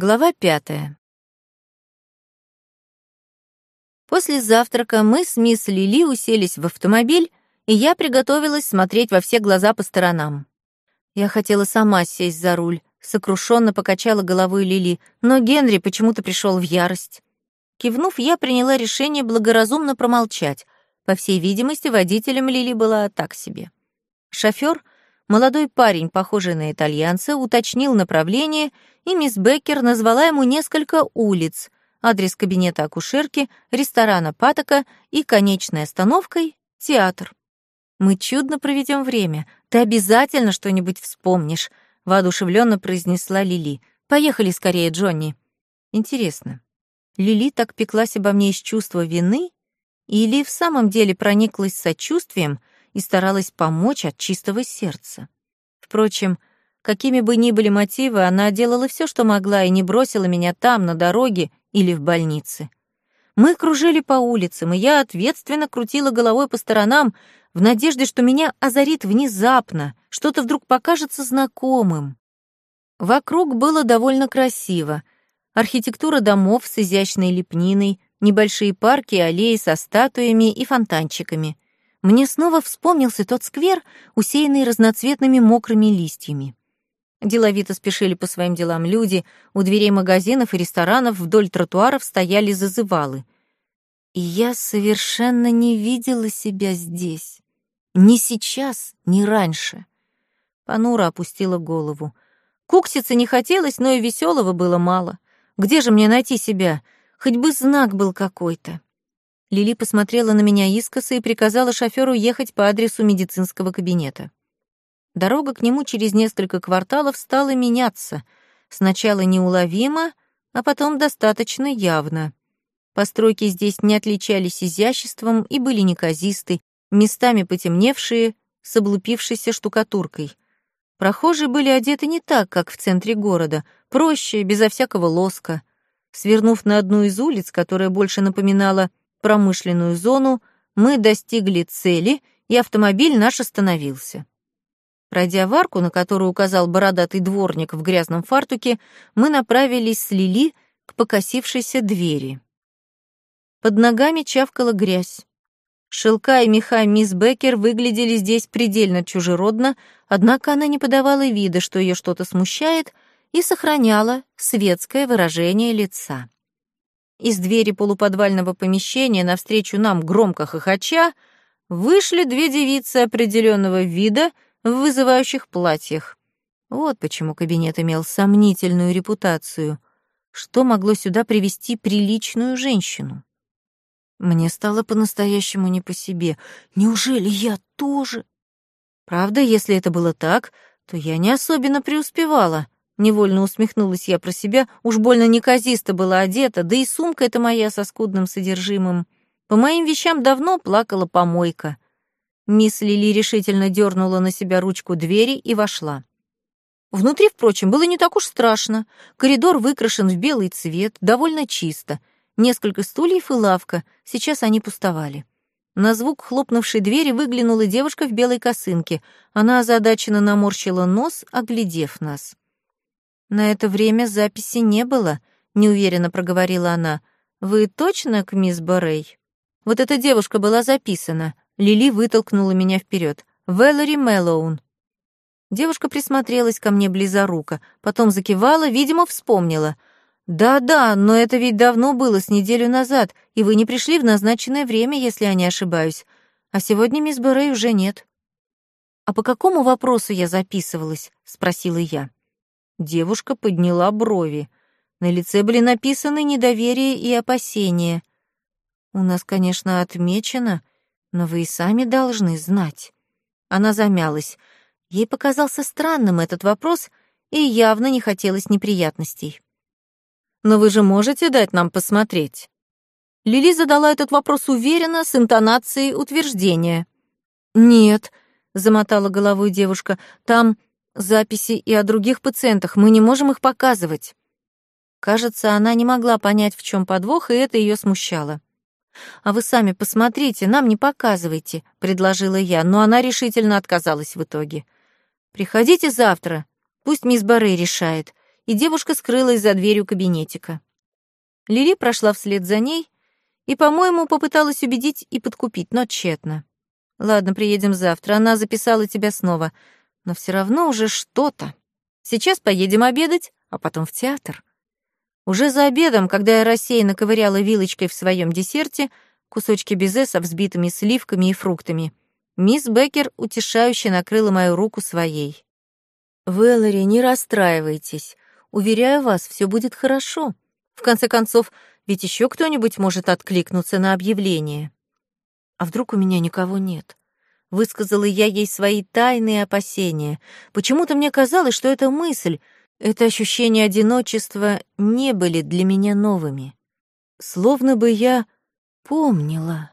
Глава пятая. После завтрака мы с мисс Лили уселись в автомобиль, и я приготовилась смотреть во все глаза по сторонам. Я хотела сама сесть за руль, сокрушенно покачала головой Лили, но Генри почему-то пришел в ярость. Кивнув, я приняла решение благоразумно промолчать. По всей видимости, водителем Лили была так себе. Шофер — Молодой парень, похожий на итальянца, уточнил направление, и мисс Беккер назвала ему несколько улиц, адрес кабинета акушерки, ресторана Патока и конечной остановкой — театр. «Мы чудно проведем время. Ты обязательно что-нибудь вспомнишь», — воодушевленно произнесла Лили. «Поехали скорее, Джонни». Интересно, Лили так пеклась обо мне из чувства вины или в самом деле прониклась сочувствием — и старалась помочь от чистого сердца. Впрочем, какими бы ни были мотивы, она делала все, что могла, и не бросила меня там, на дороге или в больнице. Мы кружили по улицам, и я ответственно крутила головой по сторонам в надежде, что меня озарит внезапно, что-то вдруг покажется знакомым. Вокруг было довольно красиво. Архитектура домов с изящной лепниной, небольшие парки аллеи со статуями и фонтанчиками — мне снова вспомнился тот сквер, усеянный разноцветными мокрыми листьями. Деловито спешили по своим делам люди, у дверей магазинов и ресторанов вдоль тротуаров стояли зазывалы. И я совершенно не видела себя здесь. Ни сейчас, ни раньше. Панура опустила голову. Кукситься не хотелось, но и веселого было мало. Где же мне найти себя? Хоть бы знак был какой-то. Лили посмотрела на меня искоса и приказала шоферу ехать по адресу медицинского кабинета. Дорога к нему через несколько кварталов стала меняться. Сначала неуловимо, а потом достаточно явно. Постройки здесь не отличались изяществом и были неказисты, местами потемневшие, с облупившейся штукатуркой. Прохожие были одеты не так, как в центре города, проще, безо всякого лоска. Свернув на одну из улиц, которая больше напоминала промышленную зону, мы достигли цели, и автомобиль наш остановился. Пройдя в арку, на которую указал бородатый дворник в грязном фартуке, мы направились с Лили к покосившейся двери. Под ногами чавкала грязь. Шелка и меха мисс Беккер выглядели здесь предельно чужеродно, однако она не подавала вида, что ее что-то смущает, и сохраняла светское выражение лица. Из двери полуподвального помещения навстречу нам громко хохоча вышли две девицы определенного вида в вызывающих платьях. Вот почему кабинет имел сомнительную репутацию. Что могло сюда привести приличную женщину? Мне стало по-настоящему не по себе. Неужели я тоже? Правда, если это было так, то я не особенно преуспевала. Невольно усмехнулась я про себя, уж больно неказисто была одета, да и сумка эта моя со скудным содержимым. По моим вещам давно плакала помойка. Мисс Лили решительно дернула на себя ручку двери и вошла. Внутри, впрочем, было не так уж страшно. Коридор выкрашен в белый цвет, довольно чисто. Несколько стульев и лавка, сейчас они пустовали. На звук хлопнувшей двери выглянула девушка в белой косынке. Она озадаченно наморщила нос, оглядев нас. «На это время записи не было», — неуверенно проговорила она. «Вы точно к мисс Борей?» «Вот эта девушка была записана». Лили вытолкнула меня вперед. «Вэллори Мэллоун». Девушка присмотрелась ко мне близоруко, потом закивала, видимо, вспомнила. «Да-да, но это ведь давно было, с неделю назад, и вы не пришли в назначенное время, если я не ошибаюсь. А сегодня мисс Борей уже нет». «А по какому вопросу я записывалась?» — спросила я. Девушка подняла брови. На лице были написаны недоверие и опасения. «У нас, конечно, отмечено, но вы и сами должны знать». Она замялась. Ей показался странным этот вопрос, и явно не хотелось неприятностей. «Но вы же можете дать нам посмотреть?» Лили задала этот вопрос уверенно, с интонацией утверждения. «Нет», — замотала головой девушка, — «там записи и о других пациентах, мы не можем их показывать». Кажется, она не могла понять, в чем подвох, и это ее смущало. «А вы сами посмотрите, нам не показывайте», — предложила я, но она решительно отказалась в итоге. «Приходите завтра, пусть мисс Барре решает. и девушка скрылась за дверью кабинетика. Лили прошла вслед за ней и, по-моему, попыталась убедить и подкупить, но тщетно. «Ладно, приедем завтра, она записала тебя снова, но все равно уже что-то. Сейчас поедем обедать, а потом в театр». Уже за обедом, когда я рассеянно ковыряла вилочкой в своем десерте, кусочки безе со взбитыми сливками и фруктами, мисс Беккер утешающе накрыла мою руку своей. «Вэллори, не расстраивайтесь. Уверяю вас, все будет хорошо. В конце концов, ведь еще кто-нибудь может откликнуться на объявление. А вдруг у меня никого нет? Высказала я ей свои тайные опасения. Почему-то мне казалось, что эта мысль, это ощущение одиночества не были для меня новыми. Словно бы я помнила.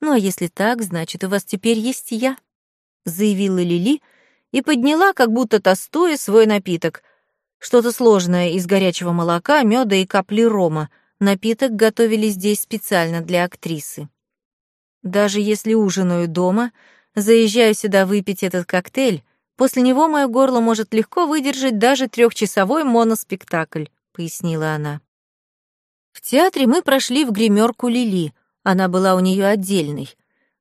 Ну а если так, значит, у вас теперь есть я, заявила Лили и подняла, как будто тостуя, свой напиток, что-то сложное из горячего молока, меда и капли рома. Напиток готовили здесь специально для актрисы. Даже если ужинаю дома, заезжаю сюда выпить этот коктейль, после него мое горло может легко выдержать даже трехчасовой моноспектакль, пояснила она. В театре мы прошли в гримерку Лили. Она была у нее отдельной.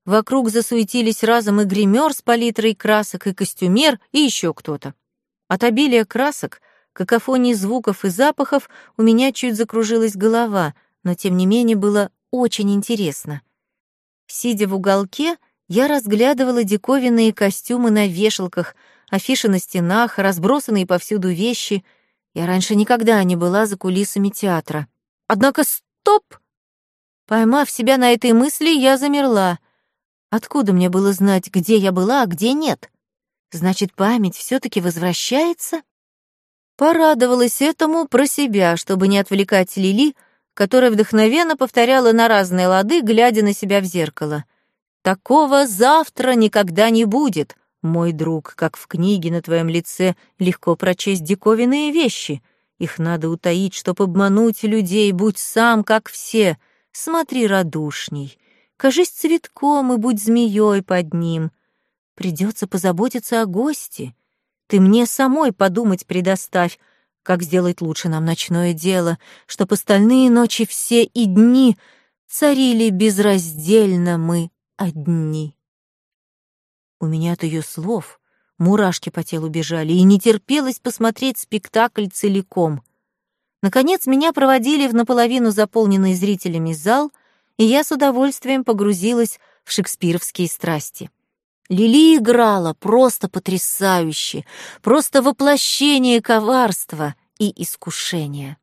Вокруг засуетились разом и гример с палитрой красок, и костюмер, и еще кто-то. От обилия красок какофонии звуков и запахов у меня чуть закружилась голова, но тем не менее было очень интересно. Сидя в уголке, я разглядывала диковинные костюмы на вешалках, афиши на стенах, разбросанные повсюду вещи. Я раньше никогда не была за кулисами театра. Однако стоп! Поймав себя на этой мысли, я замерла. Откуда мне было знать, где я была, а где нет? Значит, память все таки возвращается? Порадовалась этому про себя, чтобы не отвлекать Лили, которая вдохновенно повторяла на разные лады, глядя на себя в зеркало. «Такого завтра никогда не будет, мой друг, как в книге на твоем лице легко прочесть диковинные вещи. Их надо утаить, чтоб обмануть людей, будь сам, как все. Смотри радушней, кажись цветком и будь змеей под ним. Придется позаботиться о гости». Ты мне самой подумать предоставь, как сделать лучше нам ночное дело, чтоб остальные ночи все и дни царили безраздельно мы одни. У меня от ее слов мурашки по телу бежали, и не терпелось посмотреть спектакль целиком. Наконец меня проводили в наполовину заполненный зрителями зал, и я с удовольствием погрузилась в шекспировские страсти. Лили играла просто потрясающе, просто воплощение коварства и искушения.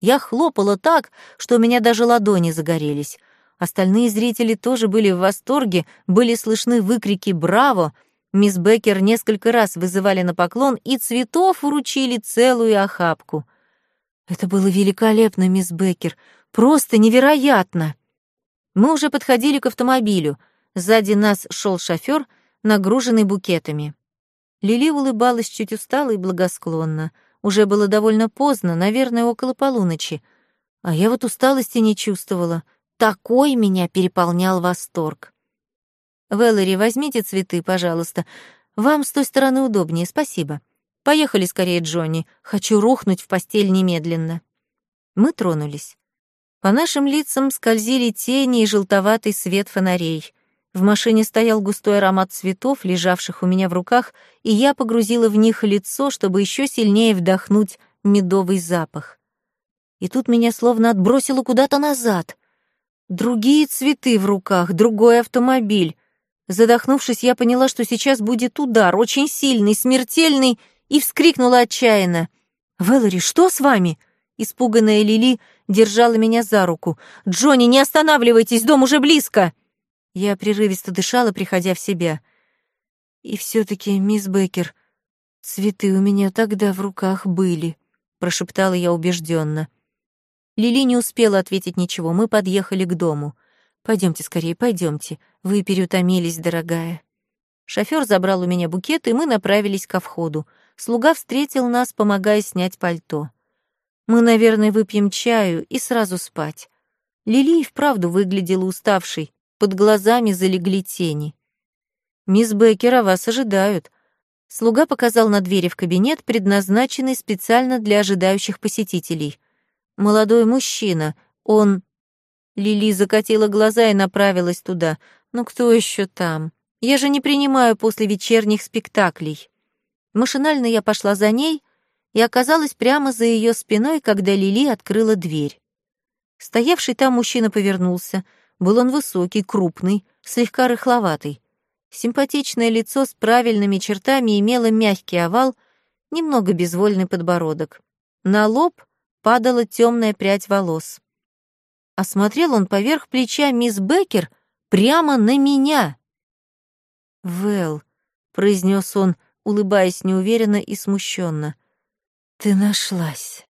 Я хлопала так, что у меня даже ладони загорелись. Остальные зрители тоже были в восторге, были слышны выкрики «Браво!», Мисс Беккер несколько раз вызывали на поклон и цветов вручили целую охапку. Это было великолепно, мисс Беккер, просто невероятно. Мы уже подходили к автомобилю. Сзади нас шел шофер — нагруженный букетами. Лили улыбалась чуть устало и благосклонно. Уже было довольно поздно, наверное, около полуночи. А я вот усталости не чувствовала. Такой меня переполнял восторг. «Вэллори, возьмите цветы, пожалуйста. Вам с той стороны удобнее, спасибо. Поехали скорее, Джонни. Хочу рухнуть в постель немедленно». Мы тронулись. По нашим лицам скользили тени и желтоватый свет фонарей. В машине стоял густой аромат цветов, лежавших у меня в руках, и я погрузила в них лицо, чтобы еще сильнее вдохнуть медовый запах. И тут меня словно отбросило куда-то назад. Другие цветы в руках, другой автомобиль. Задохнувшись, я поняла, что сейчас будет удар, очень сильный, смертельный, и вскрикнула отчаянно. «Вэллори, что с вами?» Испуганная Лили держала меня за руку. «Джонни, не останавливайтесь, дом уже близко!» Я прерывисто дышала, приходя в себя. И все таки мисс Беккер, цветы у меня тогда в руках были, прошептала я убежденно. Лили не успела ответить ничего. Мы подъехали к дому. Пойдемте скорее, пойдемте. Вы переутомились, дорогая. Шофер забрал у меня букет, и мы направились ко входу. Слуга встретил нас, помогая снять пальто. Мы, наверное, выпьем чаю и сразу спать. Лили и вправду выглядела уставшей, под глазами залегли тени. «Мисс Беккер, вас ожидают. Слуга показал на двери в кабинет, предназначенный специально для ожидающих посетителей. Молодой мужчина, он... Лили закатила глаза и направилась туда. «Ну кто еще там? Я же не принимаю после вечерних спектаклей». Машинально я пошла за ней и оказалась прямо за ее спиной, когда Лили открыла дверь. Стоявший там мужчина повернулся. Был он высокий, крупный, слегка рыхловатый. Симпатичное лицо с правильными чертами имело мягкий овал, немного безвольный подбородок. На лоб падала темная прядь волос. Осмотрел он поверх плеча мисс Беккер прямо на меня. «Вэл», — произнес он, улыбаясь неуверенно и смущенно, — «ты нашлась».